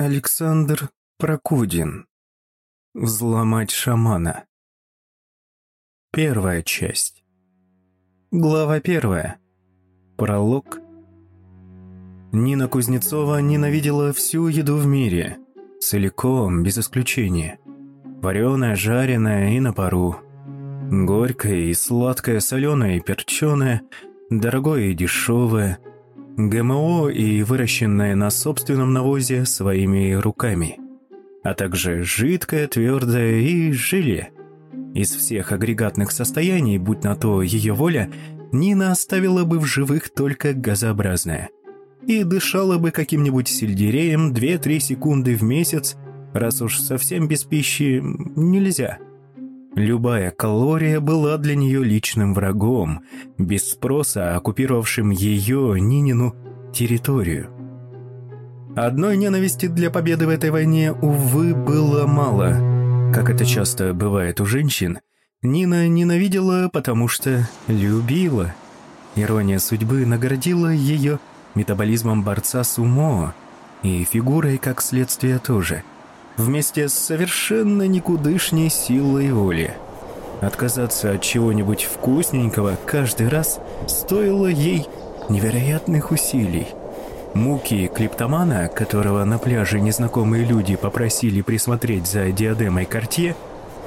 Александр Прокудин. Взломать шамана. Первая часть. Глава первая. Пролог. Нина Кузнецова ненавидела всю еду в мире. Целиком, без исключения. Вареная, жареная и на пару. Горькое и сладкое, соленое и перченое, дорогое и дешевое – ГМО и выращенное на собственном навозе своими руками, а также жидкое, твердое и желе. Из всех агрегатных состояний, будь на то ее воля, Нина оставила бы в живых только газообразное. И дышала бы каким-нибудь сельдереем 2-3 секунды в месяц, раз уж совсем без пищи нельзя – Любая калория была для нее личным врагом, без спроса оккупировавшим ее, Нинину, территорию. Одной ненависти для победы в этой войне, увы, было мало. Как это часто бывает у женщин, Нина ненавидела, потому что любила. Ирония судьбы наградила ее метаболизмом борца с умо и фигурой, как следствие, тоже – вместе с совершенно никудышней силой воли. Отказаться от чего-нибудь вкусненького каждый раз стоило ей невероятных усилий. Муки клиптомана, которого на пляже незнакомые люди попросили присмотреть за диадемой Кортье,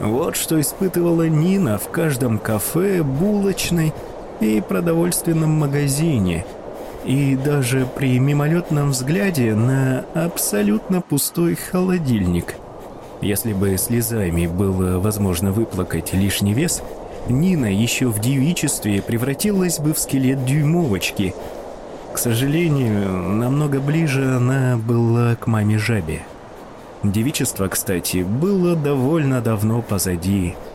вот что испытывала Нина в каждом кафе, булочной и продовольственном магазине – и даже при мимолетном взгляде на абсолютно пустой холодильник. Если бы слезами было возможно выплакать лишний вес, Нина еще в девичестве превратилась бы в скелет дюймовочки. К сожалению, намного ближе она была к маме Жабе. Девичество, кстати, было довольно давно позади –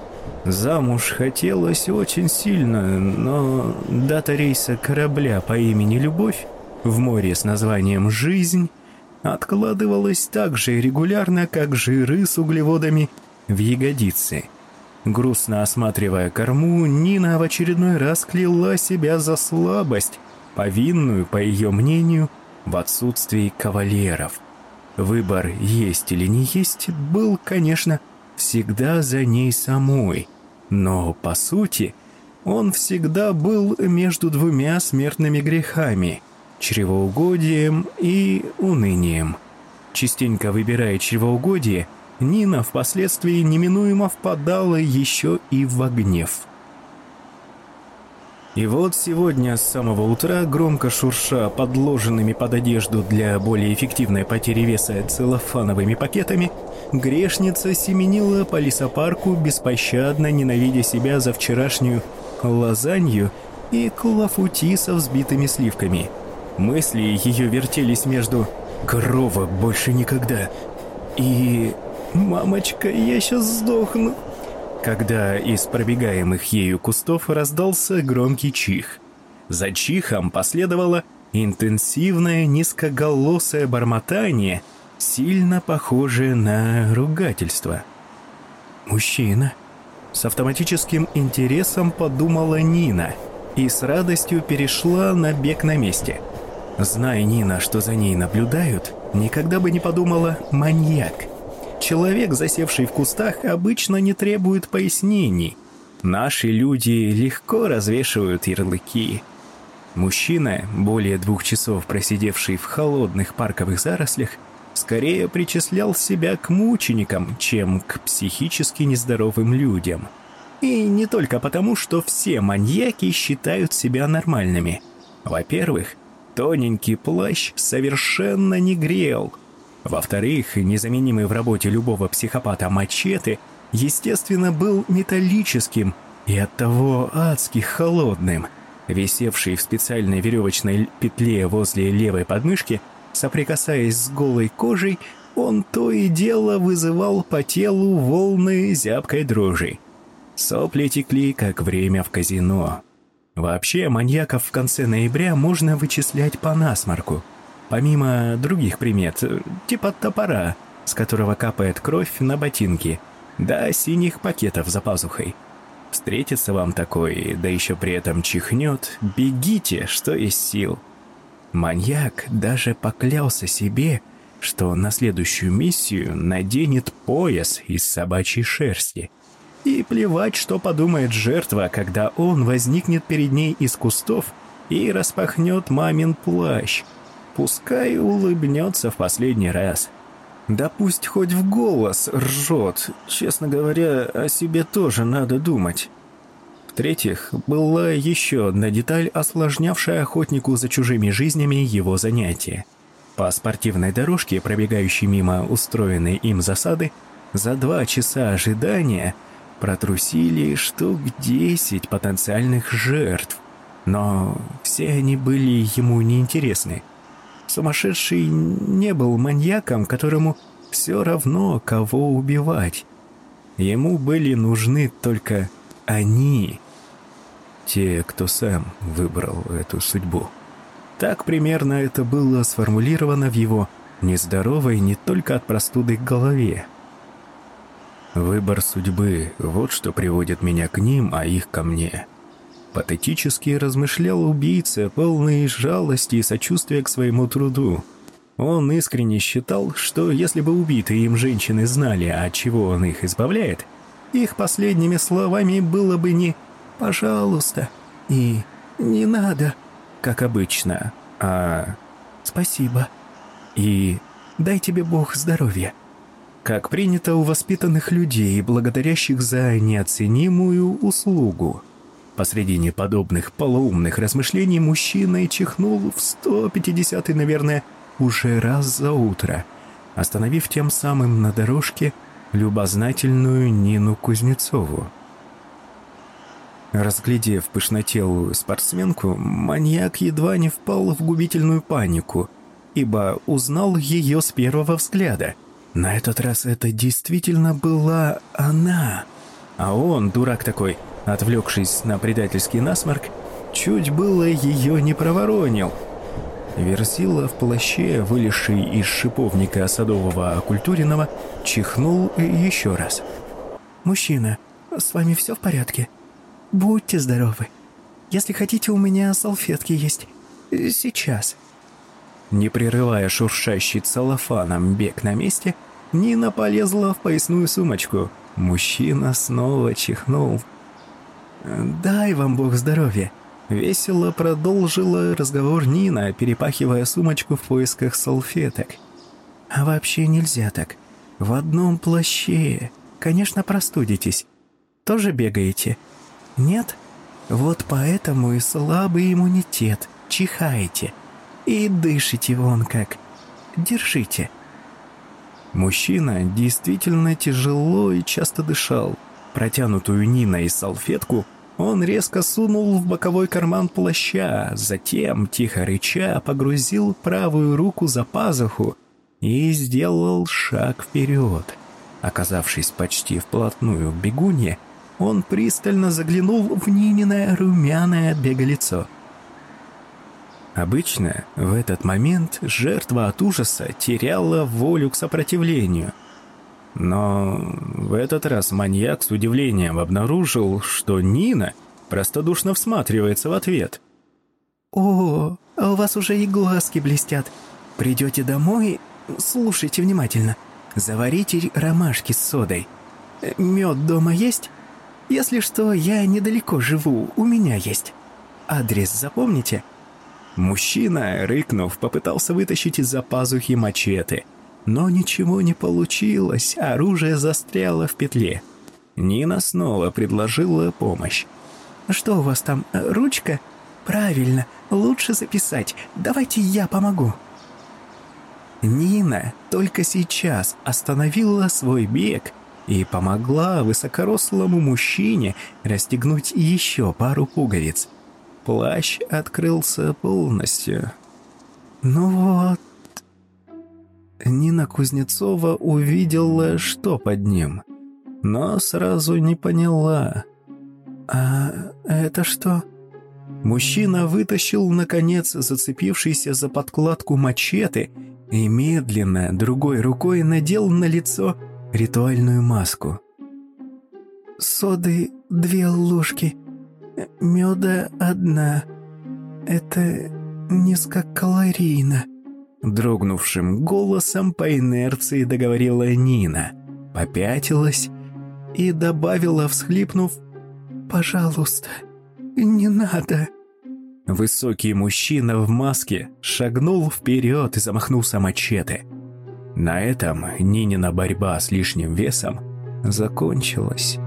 Замуж хотелось очень сильно, но дата рейса корабля по имени Любовь в море с названием «Жизнь» откладывалась так же регулярно, как жиры с углеводами в ягодицы. Грустно осматривая корму, Нина в очередной раз кляла себя за слабость, повинную, по ее мнению, в отсутствии кавалеров. Выбор есть или не есть был, конечно, всегда за ней самой – но, по сути, он всегда был между двумя смертными грехами – чревоугодием и унынием. Частенько выбирая чревоугодие, Нина впоследствии неминуемо впадала еще и в гнев. И вот сегодня с самого утра, громко шурша подложенными под одежду для более эффективной потери веса целлофановыми пакетами – Грешница семенила по лесопарку, беспощадно ненавидя себя за вчерашнюю лазанью и клафути со взбитыми сливками. Мысли ее вертелись между «Корова больше никогда» и «Мамочка, я сейчас сдохну», когда из пробегаемых ею кустов раздался громкий чих. За чихом последовало интенсивное низкоголосое бормотание – сильно похожее на ругательство. «Мужчина», — с автоматическим интересом подумала Нина и с радостью перешла на бег на месте. Зная Нина, что за ней наблюдают, никогда бы не подумала «маньяк». Человек, засевший в кустах, обычно не требует пояснений. Наши люди легко развешивают ярлыки. Мужчина, более двух часов просидевший в холодных парковых зарослях, скорее причислял себя к мученикам, чем к психически нездоровым людям. И не только потому, что все маньяки считают себя нормальными. Во-первых, тоненький плащ совершенно не грел. Во-вторых, незаменимый в работе любого психопата мачете, естественно, был металлическим и оттого адски холодным. Висевший в специальной веревочной петле возле левой подмышки – Соприкасаясь с голой кожей, он то и дело вызывал по телу волны зябкой дрожи. Сопли текли, как время в казино. Вообще, маньяков в конце ноября можно вычислять по насморку. Помимо других примет, типа топора, с которого капает кровь на ботинки, да синих пакетов за пазухой. Встретится вам такой, да еще при этом чихнет, бегите, что есть сил. Маньяк даже поклялся себе, что на следующую миссию наденет пояс из собачьей шерсти. И плевать, что подумает жертва, когда он возникнет перед ней из кустов и распахнет мамин плащ. Пускай улыбнется в последний раз. Да пусть хоть в голос ржет. Честно говоря, о себе тоже надо думать. В-третьих, была еще одна деталь, осложнявшая охотнику за чужими жизнями его занятия. По спортивной дорожке, пробегающей мимо устроенной им засады, за два часа ожидания протрусили штук десять потенциальных жертв. Но все они были ему неинтересны. Сумасшедший не был маньяком, которому все равно, кого убивать. Ему были нужны только они, те, кто сам выбрал эту судьбу. Так примерно это было сформулировано в его нездоровой не только от простуды голове. Выбор судьбы – вот что приводит меня к ним, а их ко мне. Патетически размышлял убийца, полный жалости и сочувствия к своему труду. Он искренне считал, что если бы убитые им женщины знали, от чего он их избавляет, их последними словами было бы не «пожалуйста» и «не надо», как обычно, а «спасибо» и «дай тебе Бог здоровья», как принято у воспитанных людей, благодарящих за неоценимую услугу. Посредине подобных полоумных размышлений мужчина и чихнул в 150-й, наверное, уже раз за утро, остановив тем самым на дорожке любознательную Нину Кузнецову. Разглядев пышнотелую спортсменку, маньяк едва не впал в губительную панику, ибо узнал ее с первого взгляда. На этот раз это действительно была она. А он, дурак такой, отвлекшись на предательский насморк, чуть было ее не проворонил. Верзила в плаще, вылезший из шиповника садового окультуренного, чихнул еще раз. «Мужчина, с вами все в порядке?» Будьте здоровы. Если хотите, у меня салфетки есть. Сейчас». Не прерывая шуршащий целлофаном бег на месте, Нина полезла в поясную сумочку. Мужчина снова чихнул. «Дай вам Бог здоровья!» Весело продолжила разговор Нина, перепахивая сумочку в поисках салфеток. «А вообще нельзя так. В одном плаще. Конечно, простудитесь. Тоже бегаете?» Нет? Вот поэтому и слабый иммунитет. Чихаете. И дышите вон как. Держите. Мужчина действительно тяжело и часто дышал. Протянутую Ниной салфетку он резко сунул в боковой карман плаща, затем, тихо рыча, погрузил правую руку за пазуху и сделал шаг вперед. Оказавшись почти вплотную к бегуне, он пристально заглянул в Нининое румяное от бега лицо. Обычно в этот момент жертва от ужаса теряла волю к сопротивлению. Но в этот раз маньяк с удивлением обнаружил, что Нина простодушно всматривается в ответ. «О, а у вас уже и глазки блестят. Придете домой, слушайте внимательно. Заварите ромашки с содой. Мед дома есть?» Если что, я недалеко живу, у меня есть. Адрес запомните?» Мужчина, рыкнув, попытался вытащить из-за пазухи мачете. Но ничего не получилось, оружие застряло в петле. Нина снова предложила помощь. «Что у вас там, ручка?» «Правильно, лучше записать. Давайте я помогу». Нина только сейчас остановила свой бег и помогла высокорослому мужчине расстегнуть еще пару пуговиц. Плащ открылся полностью. Ну вот... Нина Кузнецова увидела, что под ним, но сразу не поняла. «А это что?» Мужчина вытащил, наконец, зацепившийся за подкладку мачете и медленно, другой рукой надел на лицо ритуальную маску. «Соды две ложки, меда одна. Это низкокалорийно. Дрогнувшим голосом по инерции договорила Нина, попятилась и добавила, всхлипнув, «Пожалуйста, не надо». Высокий мужчина в маске шагнул вперед и замахнулся мачете. На этом Нинина борьба с лишним весом закончилась.